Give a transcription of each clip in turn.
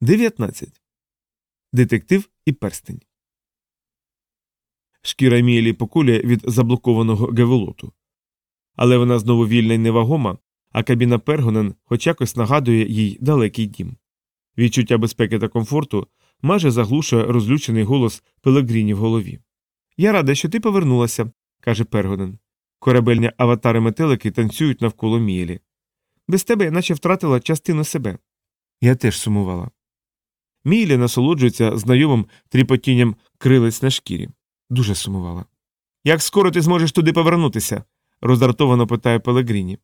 19. Детектив і перстень. Шкіра Міелі покулює від заблокованого геволоту. Але вона знову вільна й невагома, а кабіна Пергонен хоч якось нагадує їй далекий дім. Відчуття безпеки та комфорту майже заглушує розлючений голос Пелегріні в голові. Я рада, що ти повернулася, каже Пергонен. Корабельні аватари метелики танцюють навколо Міелі. Без тебе я наче втратила частину себе. Я теж сумувала. Мійлі насолоджується знайомим тріпотінням крилець на шкірі. Дуже сумувала. Як скоро ти зможеш туди повернутися? роздратовано питає Пелегріні.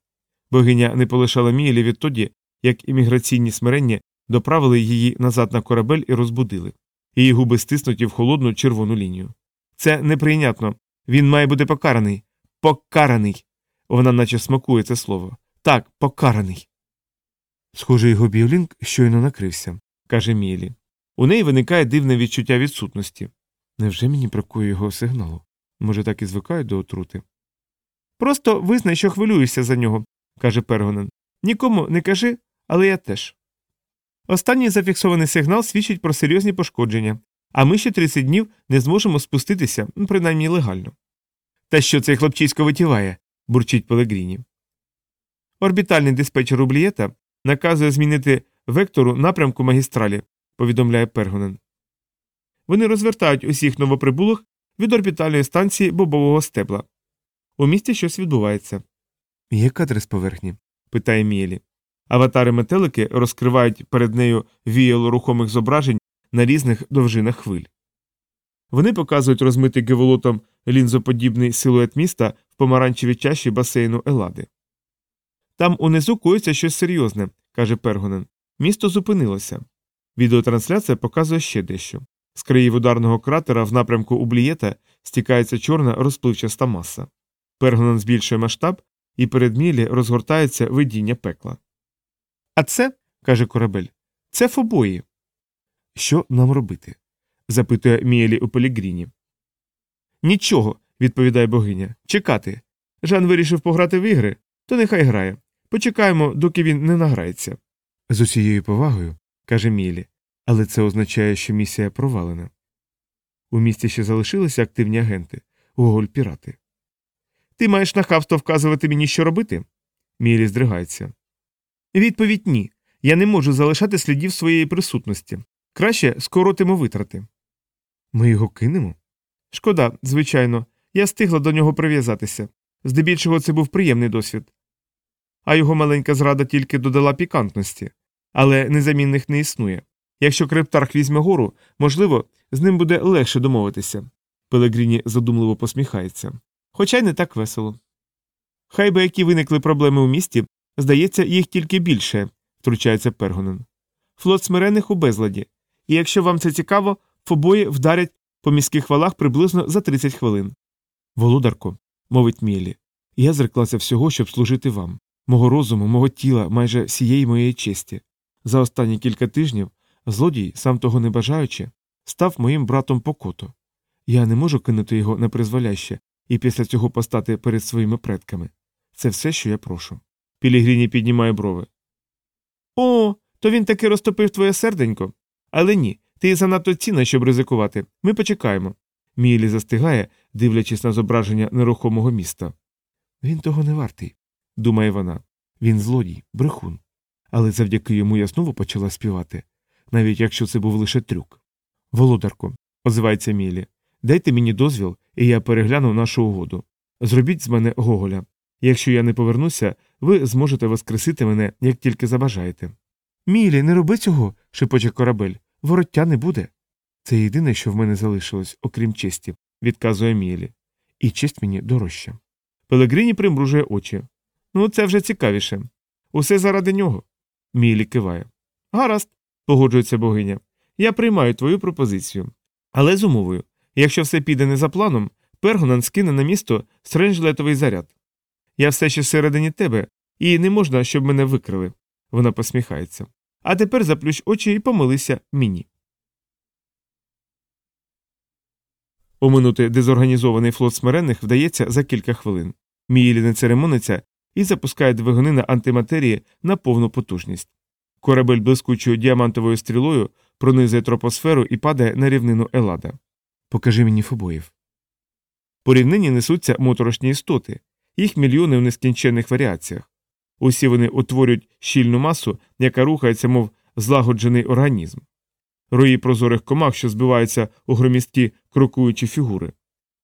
Богиня не полишала Мійлі відтоді, як імміграційні смирення доправили її назад на корабель і розбудили. Її губи стиснуті в холодну червону лінію. Це неприйнятно. Він має бути покараний. Покараний. Вона наче смакує це слово. Так, покараний. Схоже, його біолінг щойно накрився, каже Мілі. У неї виникає дивне відчуття відсутності. Невже мені бракує його сигналу? Може, так і звикаю до отрути? Просто визнай, що хвилюєшся за нього, каже Пергонен. Нікому не кажи, але я теж. Останній зафіксований сигнал свідчить про серйозні пошкодження, а ми ще 30 днів не зможемо спуститися, принаймні легально. Та що цей хлопчисько витіває? бурчить Пелегріні. Орбітальний диспетчер Ублієта наказує змінити вектору напрямку магістралі, повідомляє Пергонен. Вони розвертають усіх новоприбулих від орбітальної станції бобового стебла. У місті щось відбувається. Є кадри з поверхні? питає Мієлі. Аватари метелики розкривають перед нею віяло рухомих зображень на різних довжинах хвиль. Вони показують розмитий геволотом лінзоподібний силует міста в помаранчевій чаші басейну Елади. Там унизу коїться щось серйозне, каже Пергонен. Місто зупинилося. Відеотрансляція показує ще дещо. З країв ударного кратера в напрямку Ублієта стікається чорна розпливчаста маса. Пергонен збільшує масштаб, і перед Мілі розгортається видіння пекла. А це, каже корабель, це фобої. Що нам робити? запитує Міелі у Пелігріні. Нічого, відповідає богиня. Чекати. Жан вирішив пограти в ігри, то нехай грає. Почекаємо, доки він не награється. З усією повагою, каже Мілі, але це означає, що місія провалена. У місті ще залишилися активні агенти, Гоголь пірати. Ти маєш нахабство вказувати мені, що робити? Мілі здригається. Відповідь ні. Я не можу залишати слідів своєї присутності. Краще скоротимо витрати. Ми його кинемо? Шкода, звичайно, я стигла до нього прив'язатися. Здебільшого це був приємний досвід. А його маленька зрада тільки додала пікантності, але незамінних не існує. Якщо криптарх візьме гору, можливо, з ним буде легше домовитися. Пелегріні задумливо посміхається. Хоча й не так весело. Хай би які виникли проблеми у місті, здається, їх тільки більше, втручається Пергонен. Флот смирених у безладі, і якщо вам це цікаво, фобої вдарять по міських валах приблизно за 30 хвилин. Володарко, мовить Мілі, я зреклася всього, щоб служити вам, мого розуму, мого тіла, майже всієї моєї честі. За останні кілька тижнів злодій, сам того не бажаючи, став моїм братом Покото. Я не можу кинути його на призволяще і після цього постати перед своїми предками. Це все, що я прошу. Пілігріні піднімає брови. О, то він таки розтопив твоє серденько. Але ні, ти занадто цінна, щоб ризикувати. Ми почекаємо. Мілі застигає, дивлячись на зображення нерухомого міста. Він того не вартий, думає вона. Він злодій, брехун. Але завдяки йому я знову почала співати, навіть якщо це був лише трюк. Володарко, озивається Мілі, дайте мені дозвіл, і я перегляну нашу угоду. Зробіть з мене Гоголя. Якщо я не повернуся, ви зможете воскресити мене, як тільки забажаєте. Мілі, не роби цього, шепоче корабель. Вороття не буде. Це єдине, що в мене залишилось, окрім честі, відказує Мілі. І честь мені дорожча. Пелегрині примружує очі. Ну, це вже цікавіше. Усе заради нього. Мілі киває. Гаразд, погоджується богиня. Я приймаю твою пропозицію. Але з умовою якщо все піде не за планом, Пергонан скине на місто стренджлетовий заряд. Я все ще всередині тебе, і не можна, щоб мене викрили. Вона посміхається. А тепер заплющ очі і помилися мені. Оминути дезорганізований флот смиренних вдається за кілька хвилин. Міїлі не церемониться і запускає двигуни на антиматерії на повну потужність. Корабель блискучою діамантовою стрілою пронизує тропосферу і падає на рівнину Елада. Покажи мені фобоїв. По рівнині несуться моторошні істоти, їх мільйони в нескінченних варіаціях. Усі вони утворюють щільну масу, яка рухається, мов злагоджений організм. Рої прозорих комах, що збиваються у громісткі крокуючі фігури,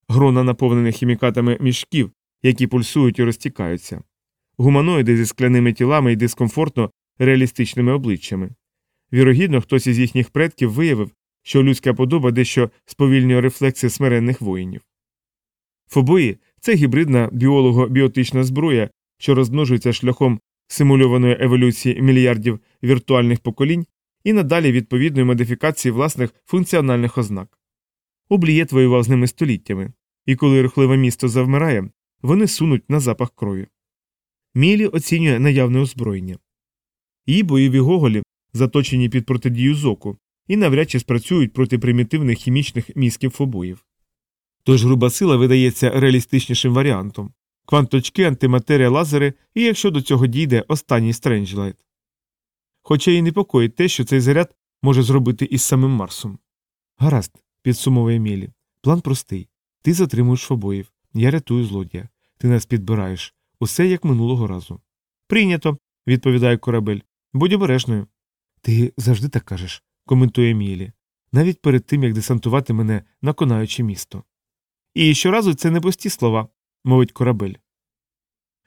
грона наповнених хімікатами мішків, які пульсують і розтікаються, гуманоїди зі скляними тілами і дискомфортно реалістичними обличчями. Вірогідно, хтось із їхніх предків виявив, що людська подоба дещо сповільнює рефлекси смиренних воїнів. Фобої це гібридна біолого-біотична зброя, що розмножується шляхом симульованої еволюції мільярдів віртуальних поколінь і надалі відповідної модифікації власних функціональних ознак. Облієт воював з ними століттями, і коли рухливе місто завмирає, вони сунуть на запах крові. Мілі оцінює наявне озброєння. Її бойові гоголі заточені під протидію зоку і навряд чи спрацюють проти примітивних хімічних мізків фобоїв. Тож груба сила видається реалістичнішим варіантом кванточки, антиматерія, лазери і, якщо до цього дійде, останній стренджлайт. Хоча і непокоїть те, що цей заряд може зробити із самим Марсом. Гаразд, підсумовує Мілі. План простий. Ти затримуєш фобоїв, я рятую злодія. Ти нас підбираєш. Усе як минулого разу. Прийнято, відповідає корабель. Будь обережною. Ти завжди так кажеш, коментує Мілі, навіть перед тим як десантувати мене на конаюче місто. І щоразу це не пусті слова, мовить корабель.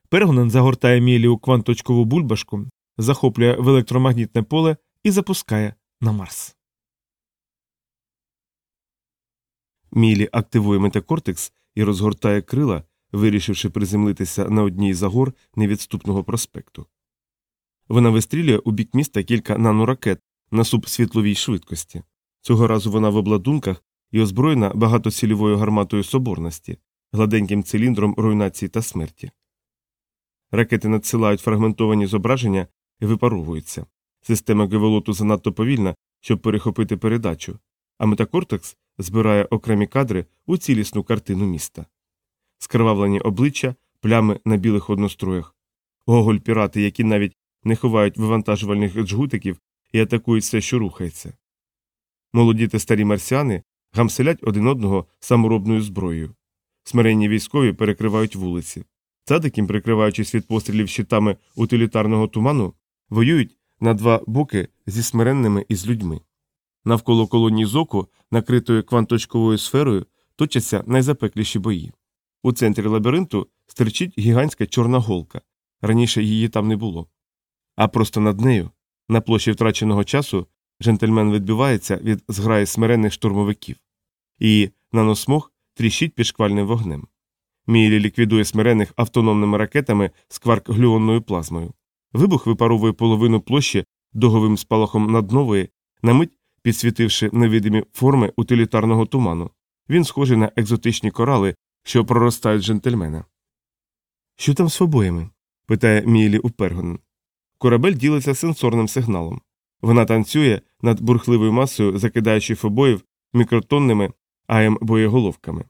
Пергонен загортає Мілі у кванточкову бульбашку, захоплює в електромагнітне поле і запускає на Марс. Мілі активує метакортекс і розгортає крила, вирішивши приземлитися на одній з агор невідступного проспекту. Вона вистрілює у бік міста кілька наноракет на субсвітловій швидкості. Цього разу вона в обладунках і озброєна багатоцільовою гарматою соборності, гладеньким циліндром руйнації та смерті. Ракети надсилають фрагментовані зображення і випаровуються. Система геволоту занадто повільна, щоб перехопити передачу, а метакортекс збирає окремі кадри у цілісну картину міста. Скривавлені обличчя, плями на білих одностроях, гоголь пірати, які навіть не ховають вивантажувальних джгутиків і атакують все, що рухається. Молоді та старі марсіани гамселять один одного саморобною зброєю. Смиренні військові перекривають вулиці. Цадикім, прикриваючись від пострілів щитами утилітарного туману, воюють на два боки зі смиренними і з людьми. Навколо колонії зоку, накритої кванточковою сферою, точаться найзапекліші бої. У центрі лабіринту стерчить гігантська чорна голка. Раніше її там не було. А просто над нею, на площі втраченого часу, джентльмен відбивається від зграї смиренних штурмовиків, і наносмог тріщить під шквальним вогнем. Мілі ліквідує смирених автономними ракетами з кварк-глюонною плазмою. Вибух випаровує половину площі договим спалахом над нової, на мить підсвітивши невидимі форми утилітарного туману. Він схожий на екзотичні корали, що проростають джентльмена. Що там з обоями? питає Мілі у Пергонен. Корабель ділиться сенсорним сигналом. Вона танцює над бурхливою масою, закидаючи фобоїв мікротонними АМ боєголовками.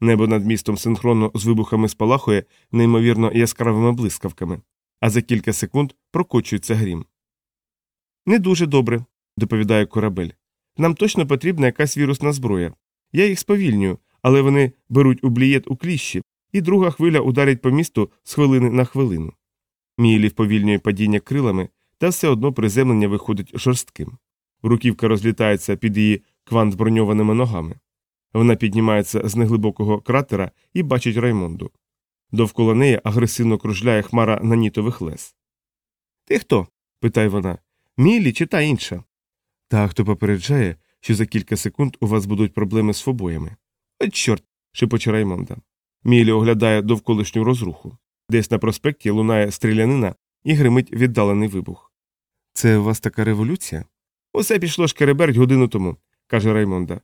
Небо над містом синхронно з вибухами спалахує неймовірно яскравими блискавками, а за кілька секунд прокочується грім. Не дуже добре, доповідає корабель. Нам точно потрібна якась вірусна зброя. Я їх сповільнюю, але вони беруть облієт у кліщі, і друга хвиля ударить по місту з хвилини на хвилину. Мілі вповільнює падіння крилами, та все одно приземлення виходить жорстким. Руківка розлітається під її квант броньованими ногами. Вона піднімається з неглибокого кратера і бачить Раймонду. Довкола неї агресивно кружляє хмара нанітових лес. Ти хто? питає вона. Мілі чи та інша? Та, хто попереджає, що за кілька секунд у вас будуть проблеми з фобоями. Чорт. шепоче Раймонда. Мілі оглядає довколишню розруху. Десь на проспекті лунає стрілянина і гримить віддалений вибух. Це у вас така революція? Усе пішло шкереберть годину тому, каже Раймонда.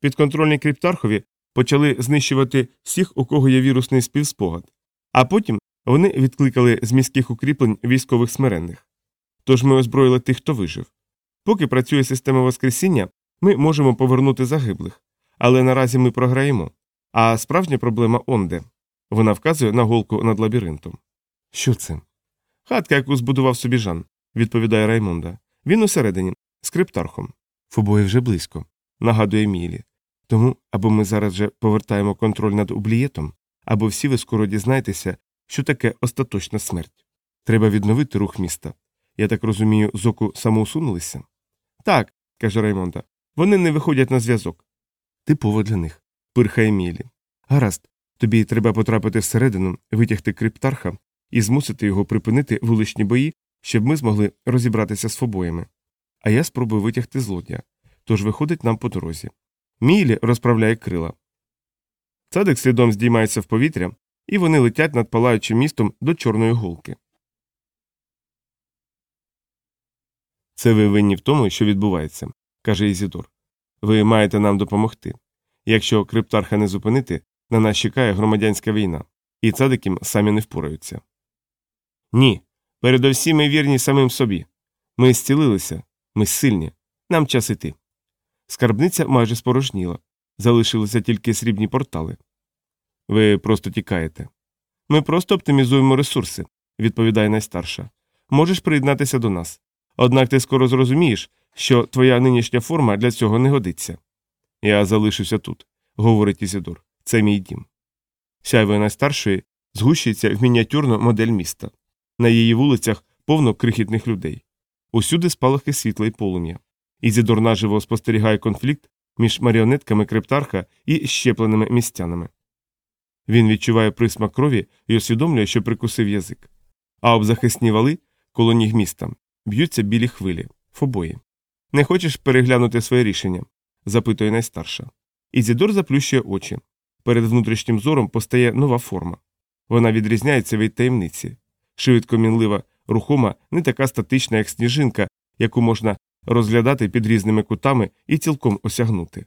Підконтрольні криптархові почали знищувати всіх, у кого є вірусний співспогад, а потім вони відкликали з міських укріплень військових смиренних. Тож ми озброїли тих, хто вижив. Поки працює система Воскресіння, ми можемо повернути загиблих, але наразі ми програємо. А справжня проблема онде. Вона вказує на голку над лабіринтом. Що це? Хатка, яку збудував собі Жан. відповідає Раймонда. Він усередині, з криптархом. Фобої вже близько, нагадує Мілі. Тому або ми зараз же повертаємо контроль над ублієтом, або всі ви скоро дізнаєтеся, що таке остаточна смерть. Треба відновити рух міста. Я так розумію, зоку самоусунулися? Так, каже Раймонда. Вони не виходять на зв'язок. Типово для них, пирхає Мілі. Гаразд, тобі треба потрапити всередину, витягти криптарха і змусити його припинити вуличні бої, щоб ми змогли розібратися з фобоями. А я спробую витягти злодія. Тож виходить нам по дорозі. Мілі розправляє крила. Цадик слідом здіймається в повітря, і вони летять над палаючим містом до чорної голки. Це ви винні в тому, що відбувається, каже Ізідор. Ви маєте нам допомогти. Якщо криптарха не зупинити, на нас чекає громадянська війна, і цадиків самі не впораються. Ні. Передовсім ми вірні самим собі. Ми зцілилися, ми сильні, нам час іти. Скарбниця майже спорожніла, залишилися тільки срібні портали. Ви просто тікаєте. Ми просто оптимізуємо ресурси, відповідає найстарша. Можеш приєднатися до нас. Однак ти скоро зрозумієш, що твоя нинішня форма для цього не годиться. Я залишуся тут, говорить Ізідор. Це мій дім. Сяйво найстаршої згущується в мініатюрну модель міста. На її вулицях повно крихітних людей. Усюди спалахи світла й полум'я. Ізідор наживо спостерігає конфлікт між маріонетками криптарха і щепленими містянами. Він відчуває присмак крові і усвідомлює, що прикусив язик. А об захисні вали коло ніг міста б'ються білі хвилі, фобої. Не хочеш переглянути своє рішення? запитує найстарша. Ізідор заплющує очі. Перед внутрішнім зором постає нова форма. Вона відрізняється від таємниці. Швидко мінлива, рухома, не така статична, як сніжинка, яку можна розглядати під різними кутами і цілком осягнути.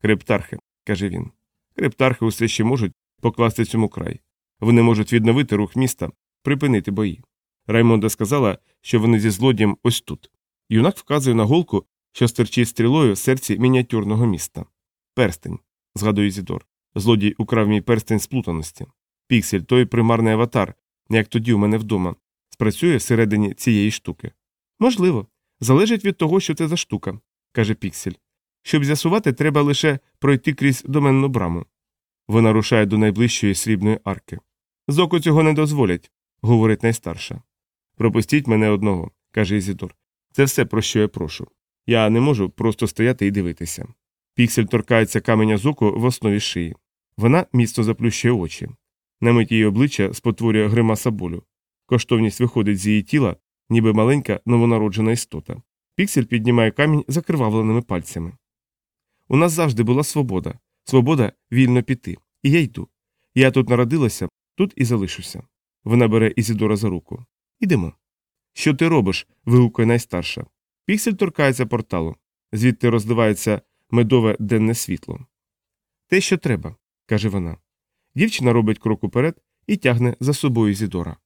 Криптархи, каже він. Криптархи усе ще можуть покласти цьому край. Вони можуть відновити рух міста, припинити бої. Раймонда сказала, що вони зі злодієм ось тут. Юнак вказує на голку, що стерчить стрілою в серці мініатюрного міста. Перстень, згадує Ізідор. Злодій украв мій перстень сплутаності. Піксель, той примарний аватар, як тоді у мене вдома, спрацює всередині цієї штуки. Можливо, залежить від того, що це за штука, каже Піксель. Щоб з'ясувати, треба лише пройти крізь доменну браму. Вона рушає до найближчої срібної арки. Зоку цього не дозволять, говорить найстарша. Пропустіть мене одного, каже Ізідор. Це все, про що я прошу. Я не можу просто стояти і дивитися. Піксель торкається каменя зоку в основі шиї. Вона міцно заплющує очі. На мить її обличчя спотворює гримаса болю. Коштовність виходить з її тіла, ніби маленька новонароджена істота. Піксель піднімає камінь закривавленими пальцями. У нас завжди була свобода, свобода вільно піти. І я йду. Я тут народилася, тут і залишуся. Вона бере Ізідора за руку. Ідемо. Що ти робиш? вигукує найстарша. Піксель торкається порталу, звідти розливається медове денне світло. Те, що треба, каже вона. Дівчина робить крок уперед і тягне за собою Зідора.